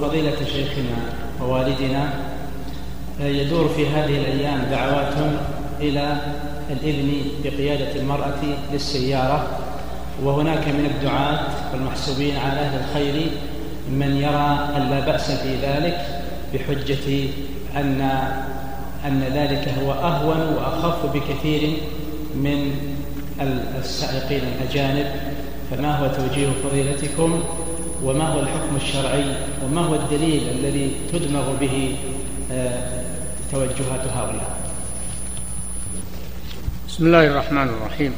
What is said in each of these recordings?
فضيلة شيخنا ووالدنا يدور في هذه الأيام دعوات إلى الإذن بقيادة المرأة للسيارة وهناك من الدعاة والمحسوبين على أهل الخير من يرى أن لا بأس في ذلك بحجة أن أن ذلك هو أهون وأخف بكثير من السائقين الأجانب. فما هو توجيه فضيلتكم؟ وما هو الحكم الشرعي وما هو الدليل الذي تدمغ به آه، توجهات هؤلاء؟ بسم الله الرحمن الرحيم.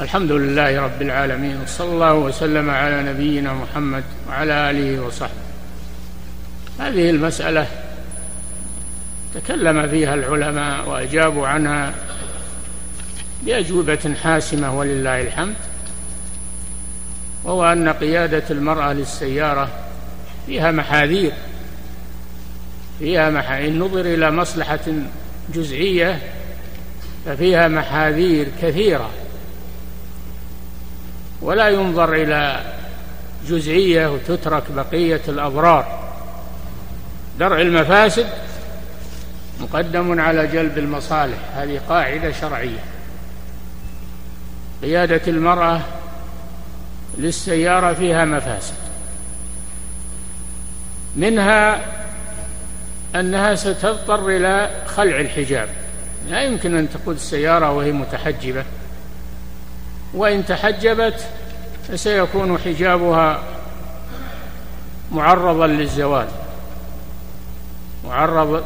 الحمد لله رب العالمين وصلى الله وسلم على نبينا محمد وعلى آله وصحبه. هذه المسألة تكلم فيها العلماء وأجابوا عنها بأجوبة حاسمة ولله الحمد. وهو أن قيادة المرأة للسيارة فيها محاذير فيها محاذير إن نظر إلى مصلحة جزئية ففيها محاذير كثيرة. ولا ينظر إلى جزئية وتترك بقية الأضرار. درع المفاسد مقدم على جلب المصالح هذه قاعدة شرعية. قيادة المرأة للسيارة فيها مفاسد. منها أنها ستضطر إلى خلع الحجاب. لا يمكن أن تقود السيارة وهي متحجبة. وإن تحجبت فسيكون حجابها معرضا للزوال. معرض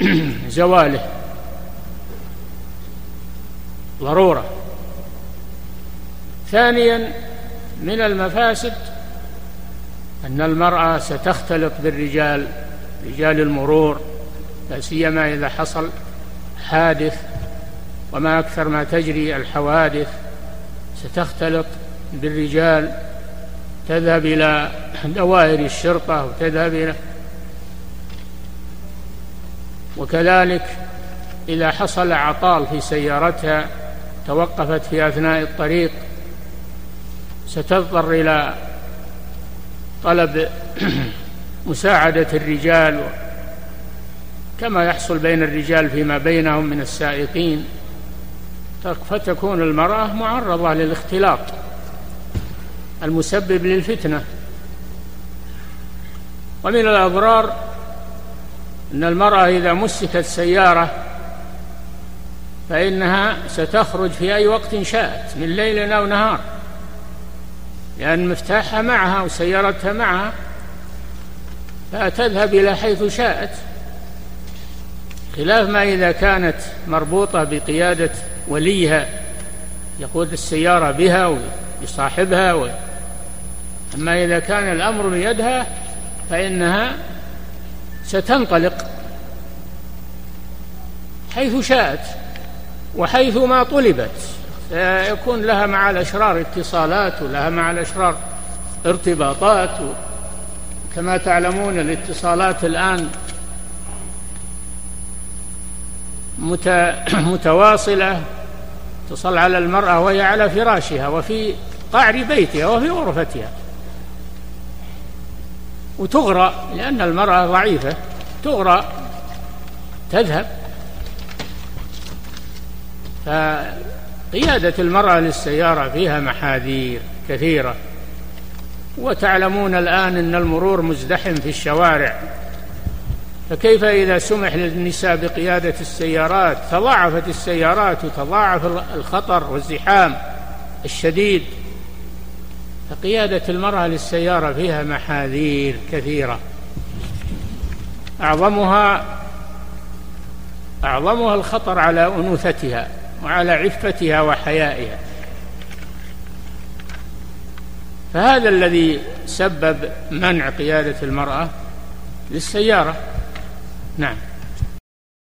لزواله. ضرورة. ثانيا من المفاسد أن المرأة ستختلط بالرجال رجال المرور لا سيما إذا حصل حادث وما أكثر ما تجري الحوادث ستختلط بالرجال. تذهب إلى دوائر الشرطة وتذهب إلى وكذلك إذا حصل عطال في سيارتها توقفت في أثناء الطريق ستضطر إلى طلب مساعدة الرجال كما يحصل بين الرجال فيما بينهم من السائقين فتكون المرأة معرضة للاختلاط المسبب للفتنة. ومن الأضرار أن المرأة إذا مسكت سيارة فإنها ستخرج في أي وقت شاءت من ليل أو نهار. لأن مفتاحها معها وسيارتها معها فتذهب إلى حيث شاءت. خلاف ما إذا كانت مربوطة بقيادة وليها يقود السيارة بها ويصاحبها و... أما إذا كان الأمر بيدها فإنها ستنطلق حيث شاءت وحيث ما طلبت. يكون لها مع الأشرار اتصالات ولها مع الأشرار ارتباطات. كما تعلمون الاتصالات الآن متواصلة تصل على المرأة وهي على فراشها وفي قعر بيتها وفي غرفتها. وتغرى لأن المرأة ضعيفة تغرى تذهب. فقيادة المرأة للسيارة فيها محاذير كثيرة. وتعلمون الآن أن المرور مزدحم في الشوارع. فكيف إذا سمح للنساء بقيادة السيارات؟ تضاعفت السيارات وتضاعف الخطر والزحام الشديد. فقيادة المرأة للسيارة فيها محاذير كثيرة. أعظمها أعظمها الخطر على أنوثتها. وعلى عفتها وحيائها. فهذا الذي سبب منع قيادة المرأة للسيارة. نعم.